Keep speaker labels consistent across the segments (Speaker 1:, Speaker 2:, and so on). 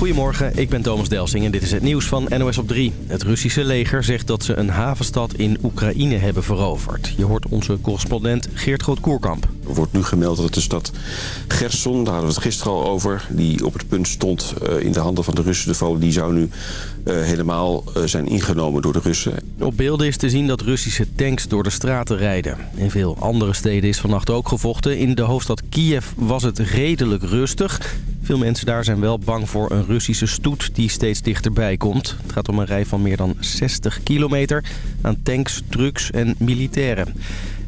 Speaker 1: Goedemorgen, ik ben Thomas Delsing en dit is het nieuws van NOS op 3. Het Russische leger zegt dat ze een havenstad in Oekraïne hebben veroverd. Je hoort onze correspondent Geert Groot-Koerkamp.
Speaker 2: Er wordt nu gemeld dat de stad Gerson, daar hadden we het gisteren al over... die op het punt stond uh, in de handen van de Russen. De die zou nu uh, helemaal uh, zijn ingenomen door de Russen.
Speaker 1: Op beelden is te zien dat Russische tanks door de straten rijden. In veel andere steden is vannacht ook gevochten. In de hoofdstad Kiev was het redelijk rustig... Veel mensen daar zijn wel bang voor een Russische stoet die steeds dichterbij komt. Het gaat om een rij van meer dan 60 kilometer aan tanks, trucks en militairen.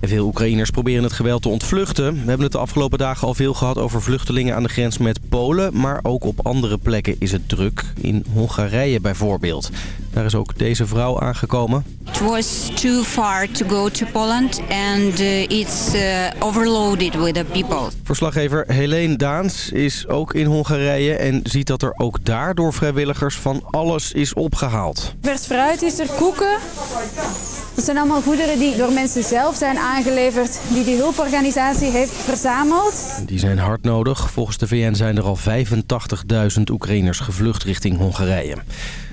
Speaker 1: Veel Oekraïners proberen het geweld te ontvluchten. We hebben het de afgelopen dagen al veel gehad over vluchtelingen aan de grens met Polen. Maar ook op andere plekken is het druk. In Hongarije bijvoorbeeld. Daar is ook deze vrouw aangekomen.
Speaker 3: It was too far to go to Poland and uh, it's uh, overloaded with the people.
Speaker 1: Verslaggever Helene Daans is ook in Hongarije en ziet dat er ook daar door vrijwilligers van alles is opgehaald.
Speaker 4: Vers fruit is er, koeken. Dat zijn allemaal goederen die door mensen zelf zijn aangeleverd, die die hulporganisatie heeft verzameld.
Speaker 1: Die zijn hard nodig. Volgens de VN zijn er al 85.000 Oekraïners gevlucht richting Hongarije.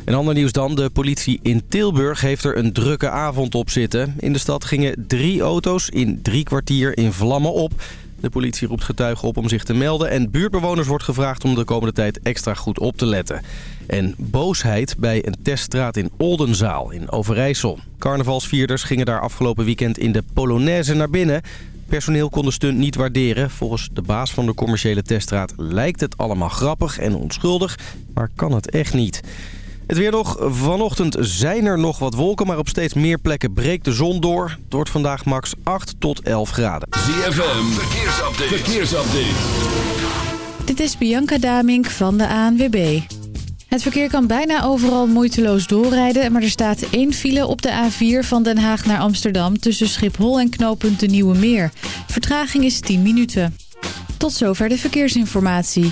Speaker 1: En ander nieuws dan. De politie in Tilburg heeft er een drukke avond op zitten. In de stad gingen drie auto's in drie kwartier in vlammen op. De politie roept getuigen op om zich te melden... en buurtbewoners wordt gevraagd om de komende tijd extra goed op te letten. En boosheid bij een teststraat in Oldenzaal in Overijssel. Carnavalsvierders gingen daar afgelopen weekend in de Polonaise naar binnen... Personeel kon de stunt niet waarderen. Volgens de baas van de commerciële teststraat lijkt het allemaal grappig en onschuldig, maar kan het echt niet. Het weer nog. Vanochtend zijn er nog wat wolken, maar op steeds meer plekken breekt de zon door. Het wordt vandaag max 8 tot 11 graden.
Speaker 5: ZFM, verkeersupdate. verkeersupdate.
Speaker 6: Dit is Bianca Damink van de ANWB. Het verkeer kan bijna overal moeiteloos doorrijden... maar er staat één file op de A4 van Den Haag naar Amsterdam... tussen Schiphol en knooppunt de Nieuwe Meer. Vertraging is 10 minuten. Tot zover de verkeersinformatie.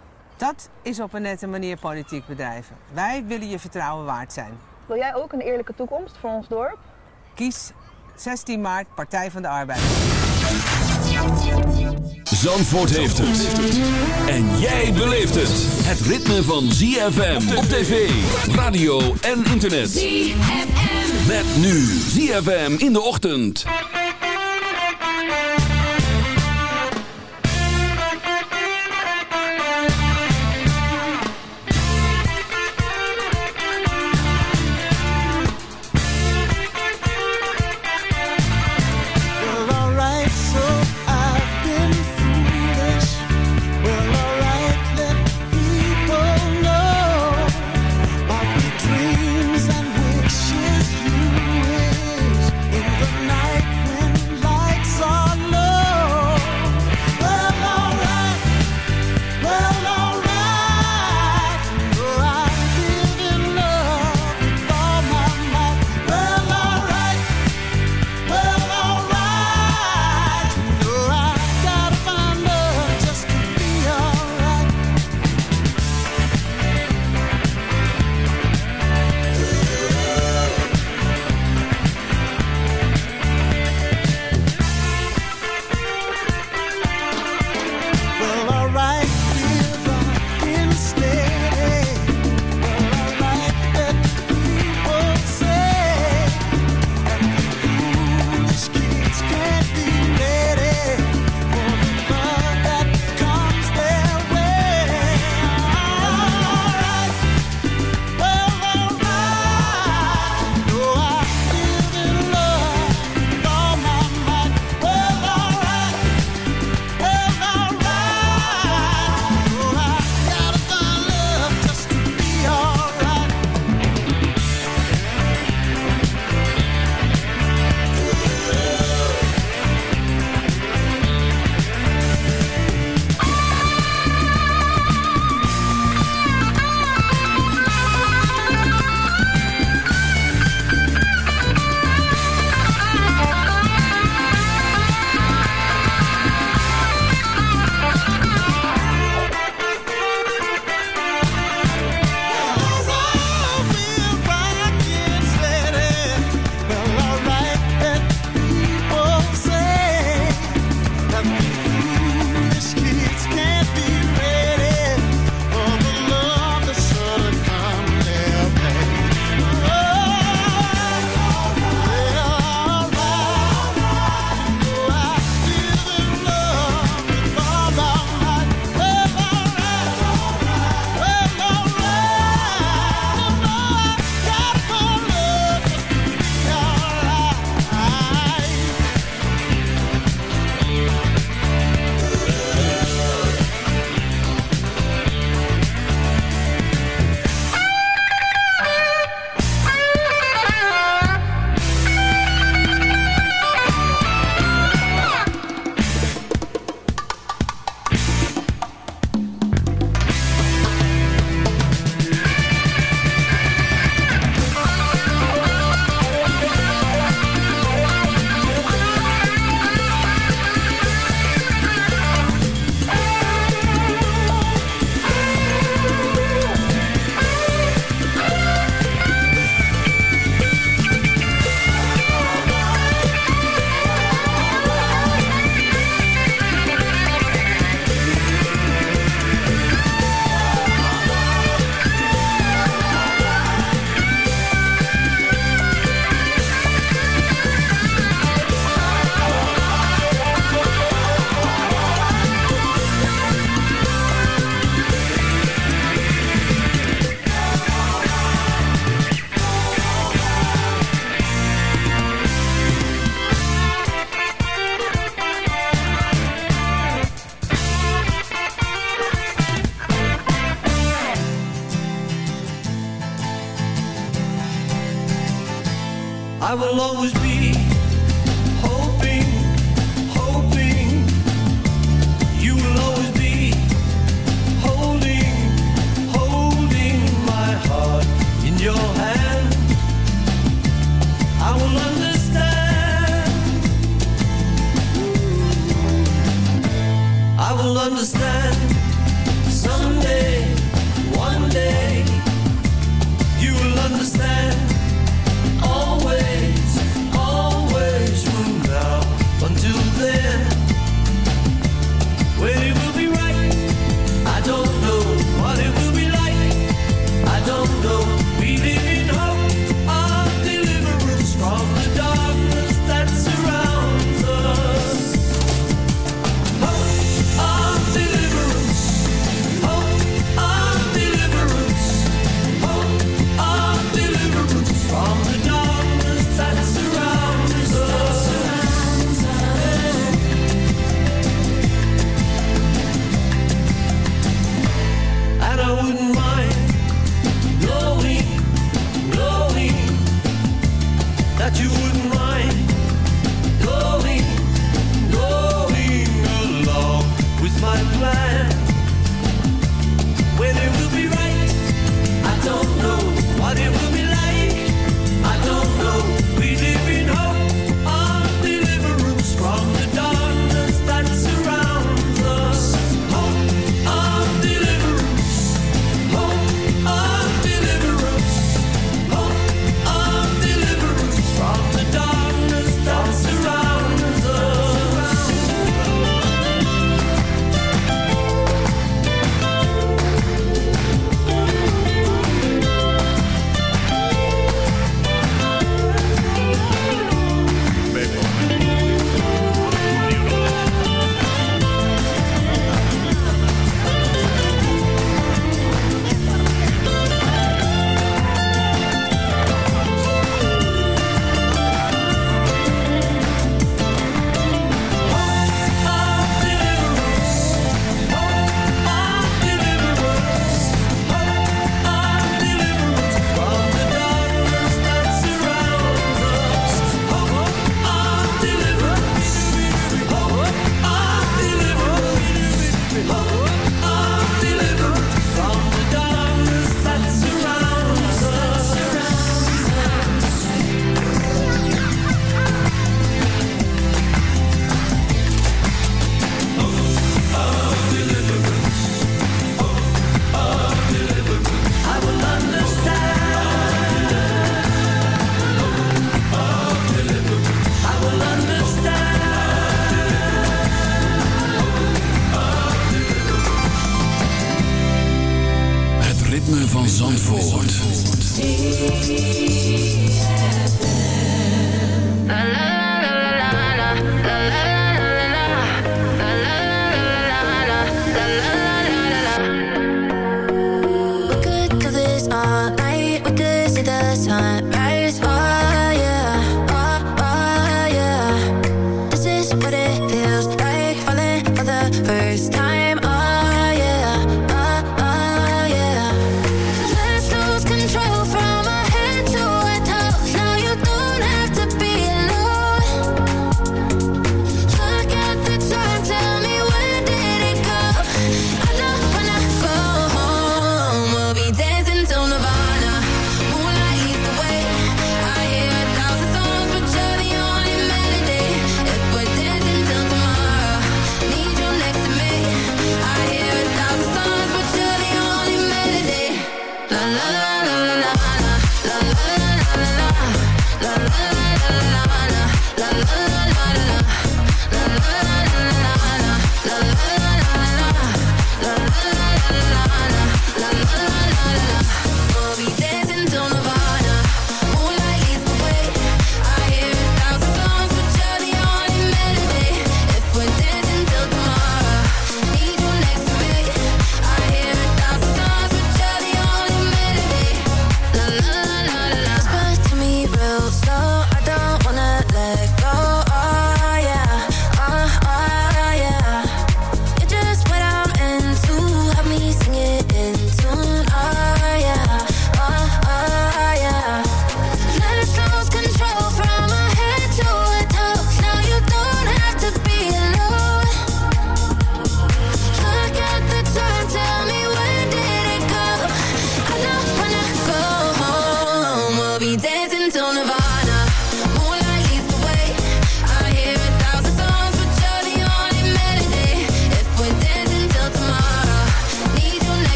Speaker 7: Dat is op een nette manier politiek bedrijven. Wij willen je vertrouwen waard zijn.
Speaker 8: Wil jij ook een eerlijke toekomst voor ons dorp?
Speaker 7: Kies 16 maart Partij van de Arbeid.
Speaker 5: Zandvoort heeft het. En jij beleeft het. Het ritme van ZFM op tv, radio en internet. ZFM. Met nu ZFM in de ochtend.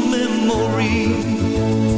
Speaker 9: Memory.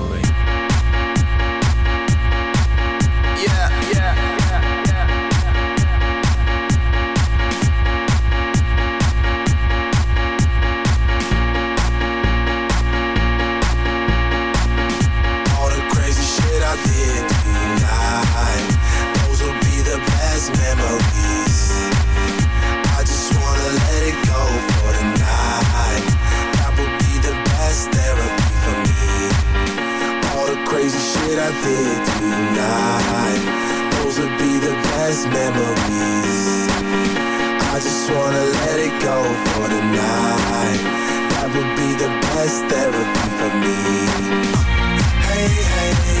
Speaker 10: past memories. I just wanna let it go for tonight That would be the best therapy for me. Hey, hey.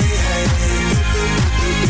Speaker 11: Hey, hey.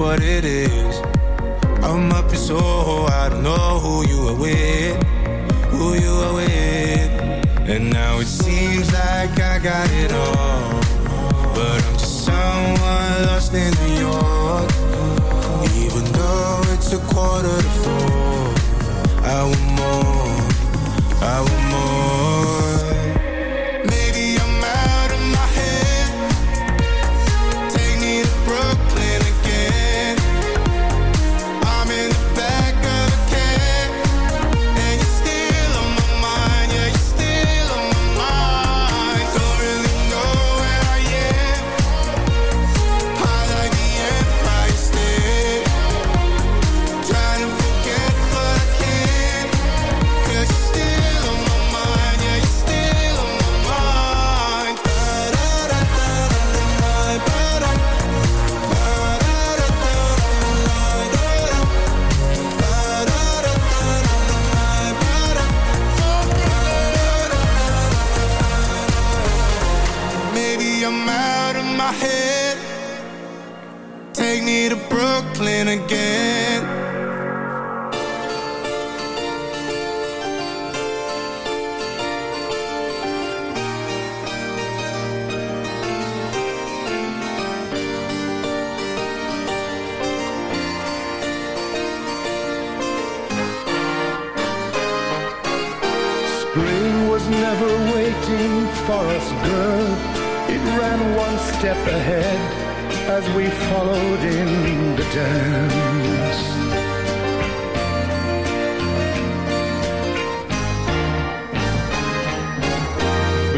Speaker 11: what it is. I'm up in Soho, I don't know who you are with, who you are with. And now it seems like I got it all. But I'm just someone lost in New York. Even though it's a quarter to four, I want more, I want more.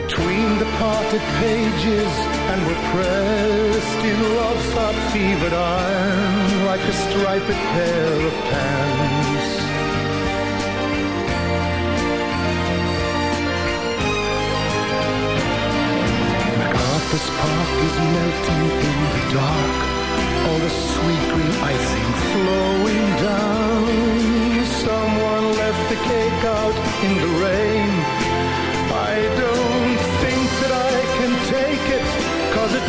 Speaker 12: Between the parted pages and we're pressed in love's hot fevered iron like a striped pair of pants. MacArthur's Park is melting in the dark. All the sweet green icing flowing down. Someone left the cake out in the rain. I don't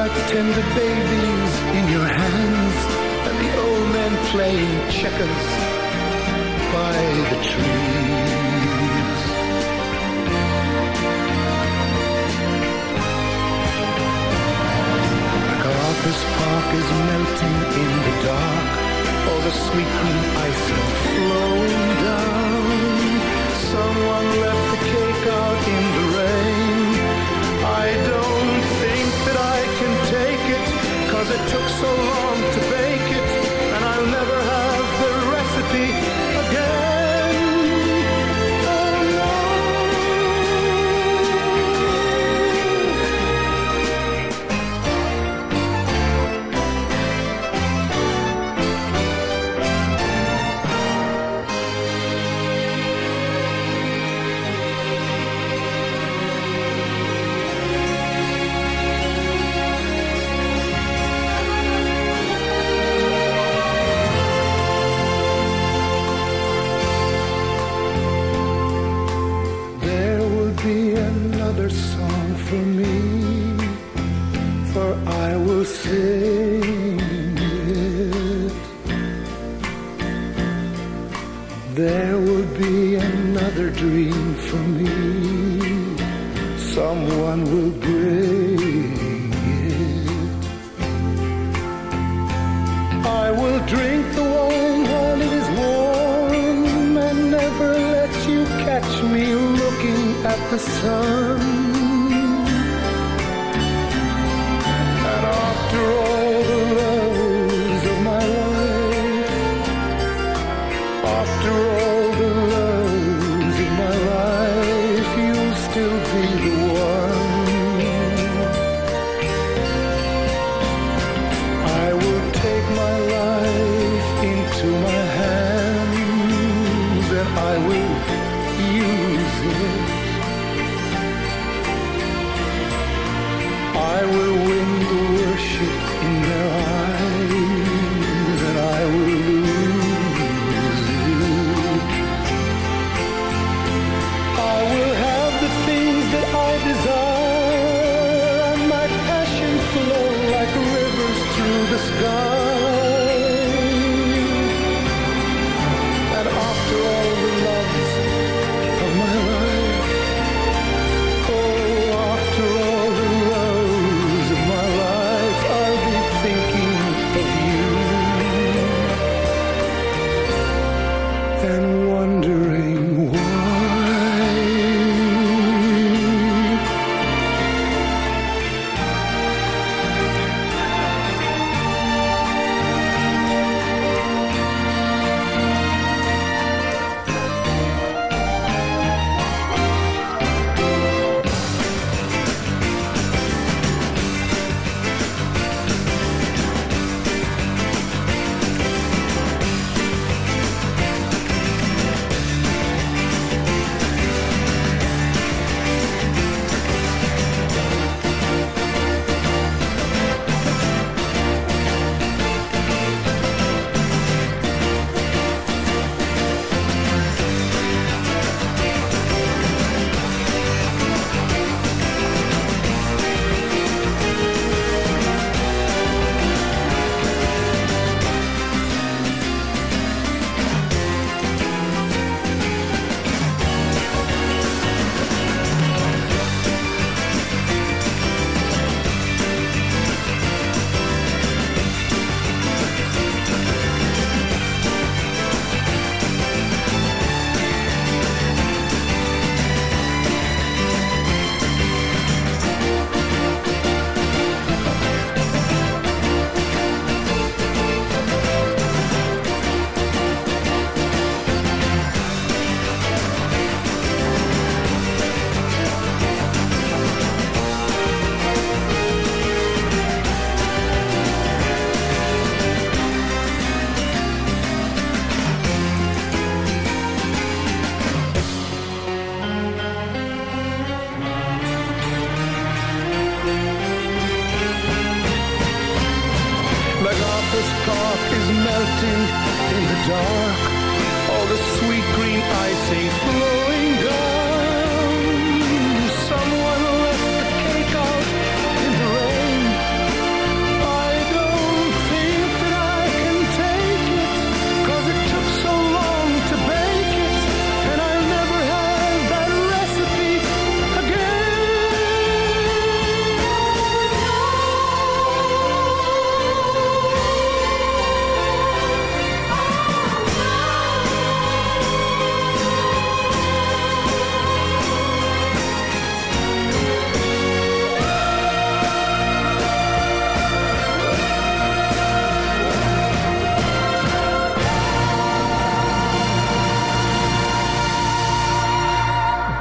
Speaker 12: Like tender babies in your hands, and the old men playing checkers by the trees. MacArthur's Park is melting in the dark. All the sweet green icing flowing down. Someone left the cake out took so long to bake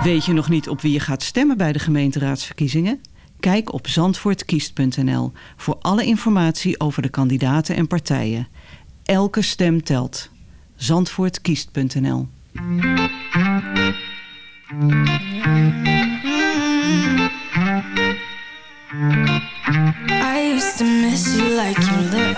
Speaker 13: Weet je nog niet op wie je gaat stemmen bij de gemeenteraadsverkiezingen? Kijk op zandvoortkiest.nl voor alle informatie over de kandidaten en partijen. Elke stem telt. Zandvoortkiest.nl
Speaker 14: I used like you lit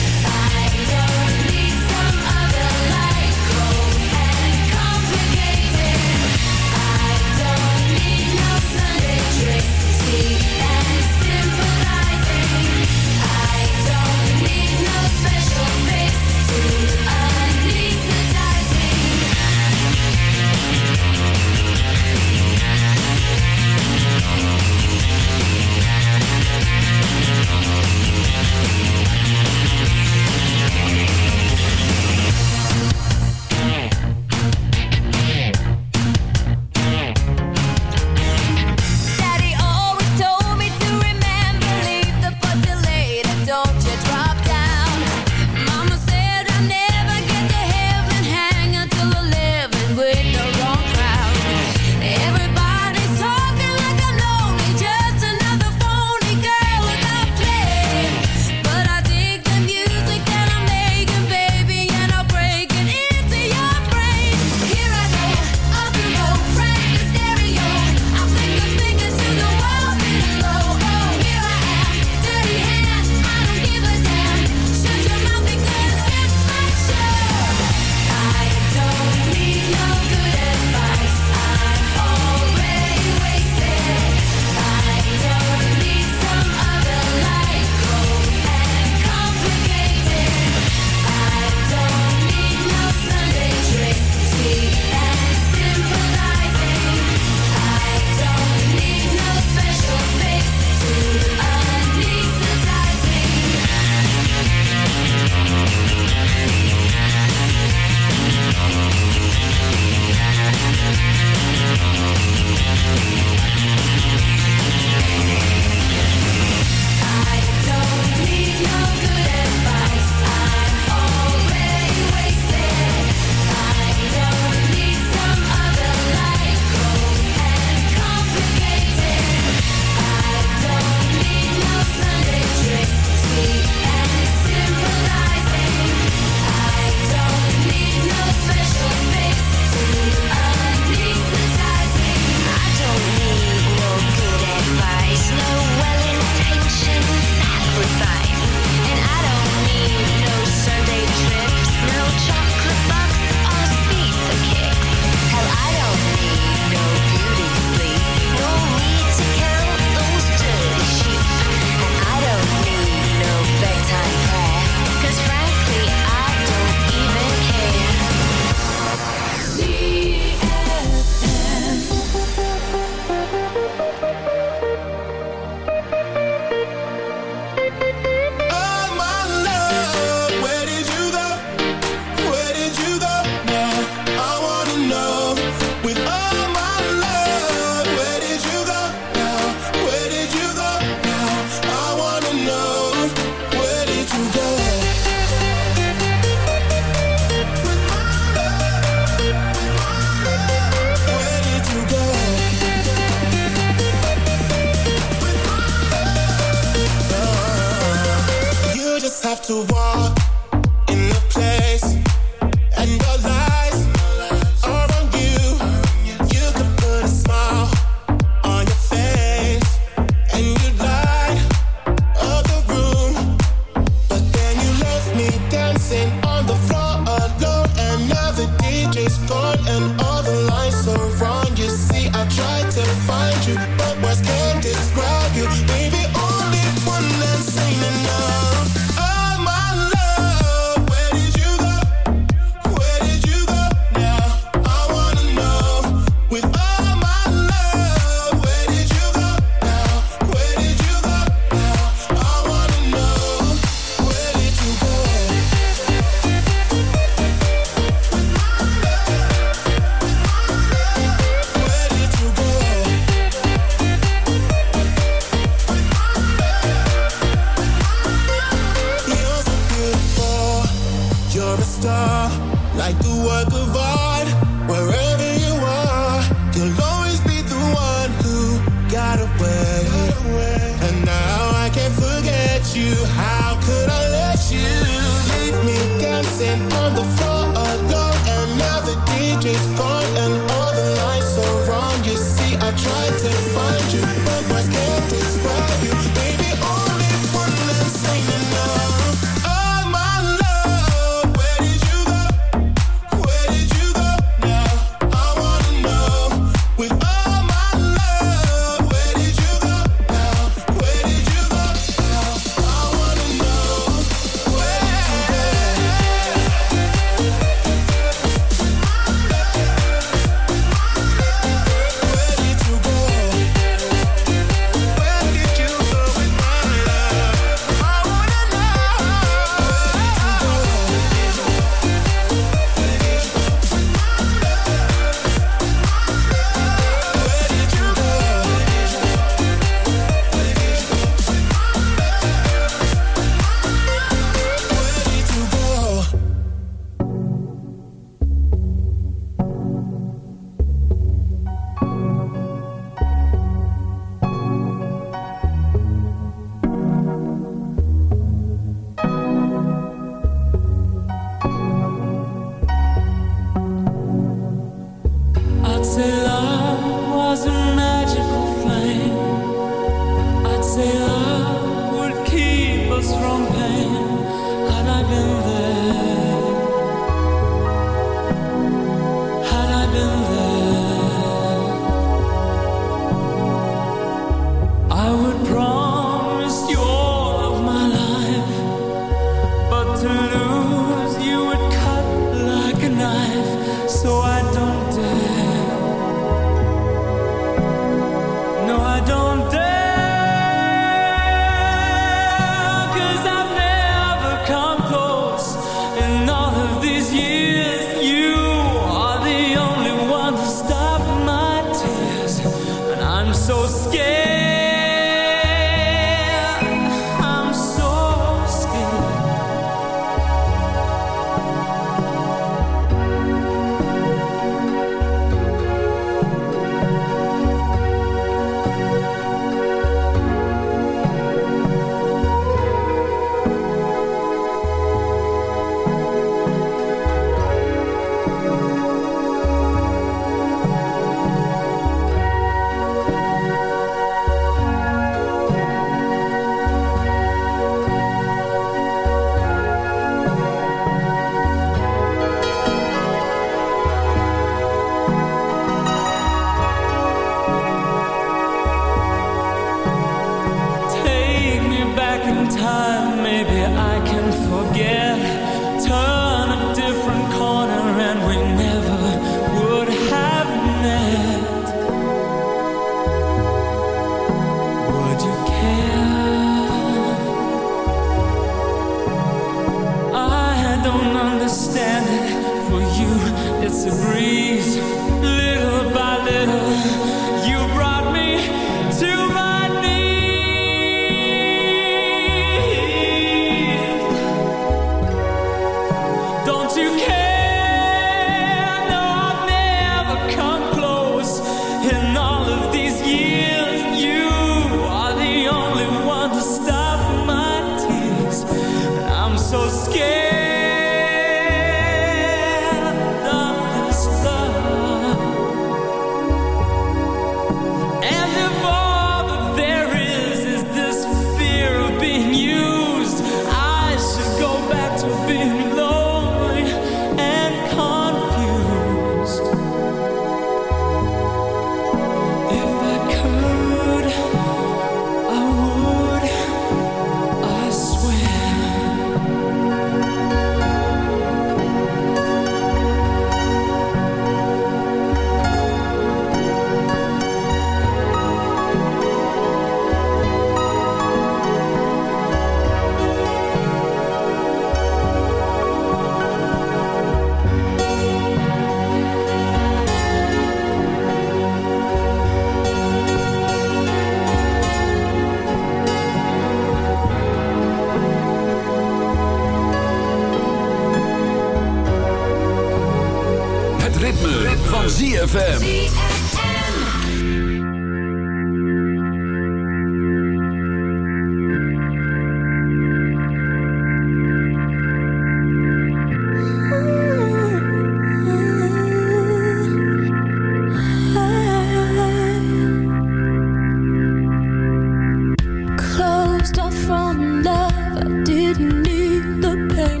Speaker 14: the
Speaker 9: pain.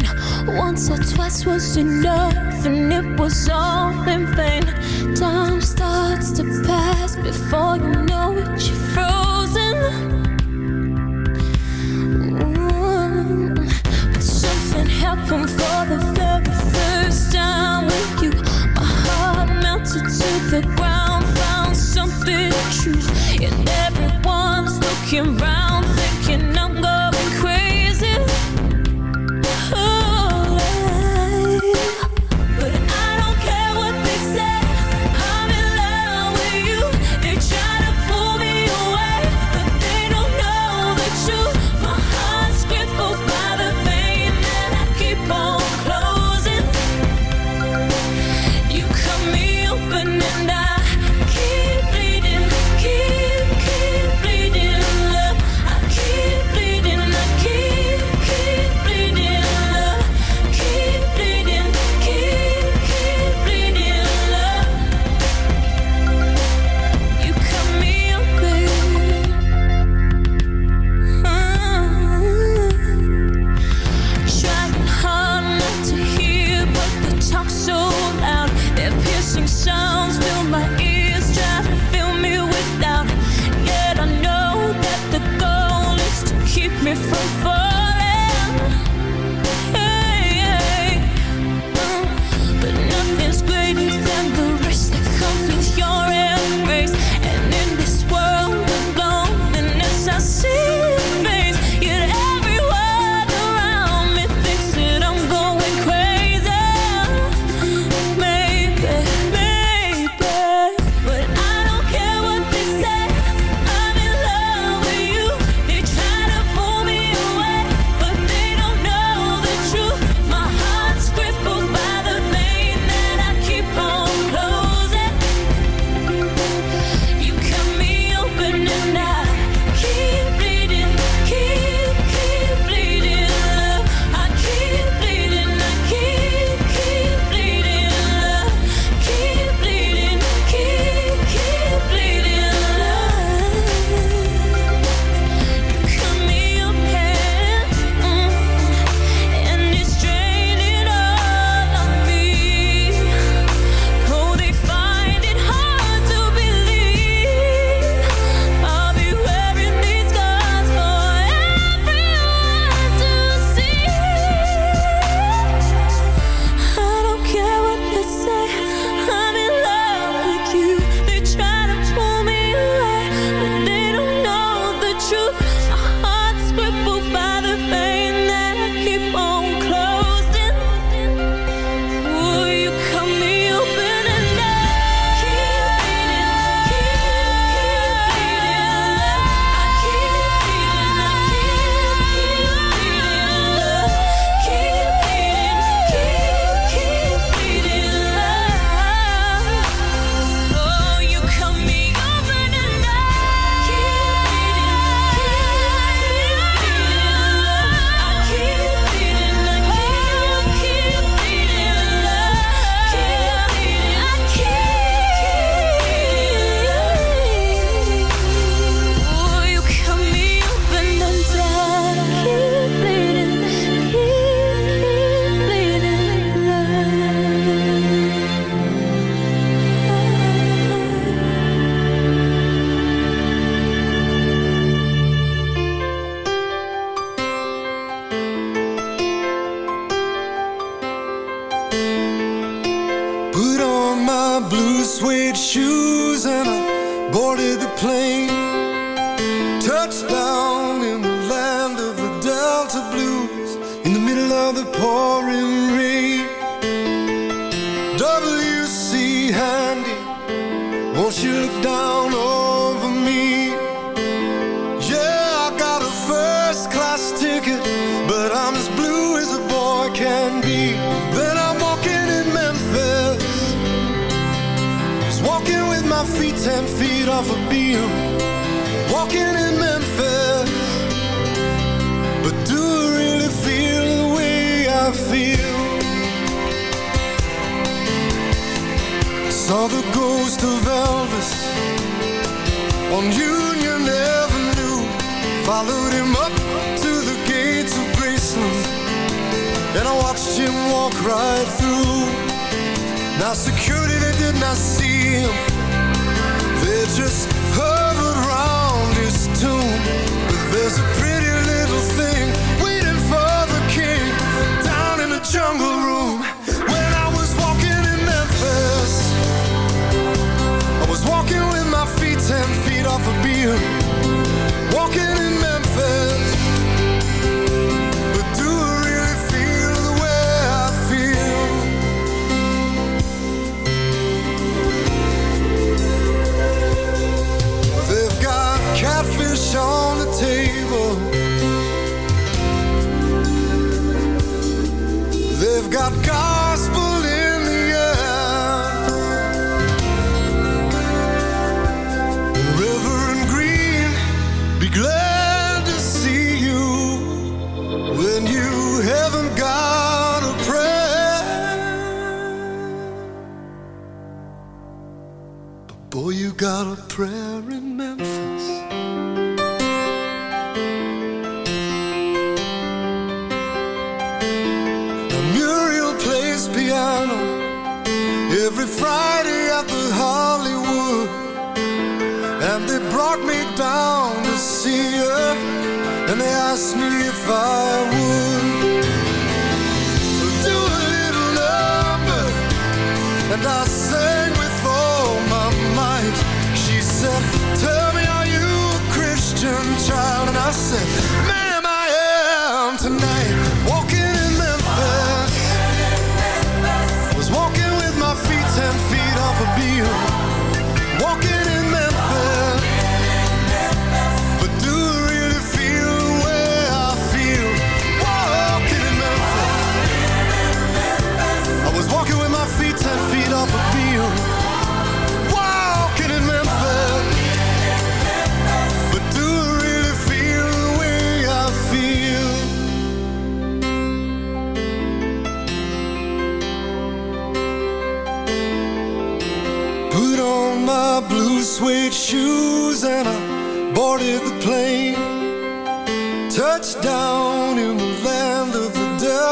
Speaker 14: Once or twice was enough, and it was all in vain. Time starts to pass before you know it, you're frozen. Mm -hmm. But something happened.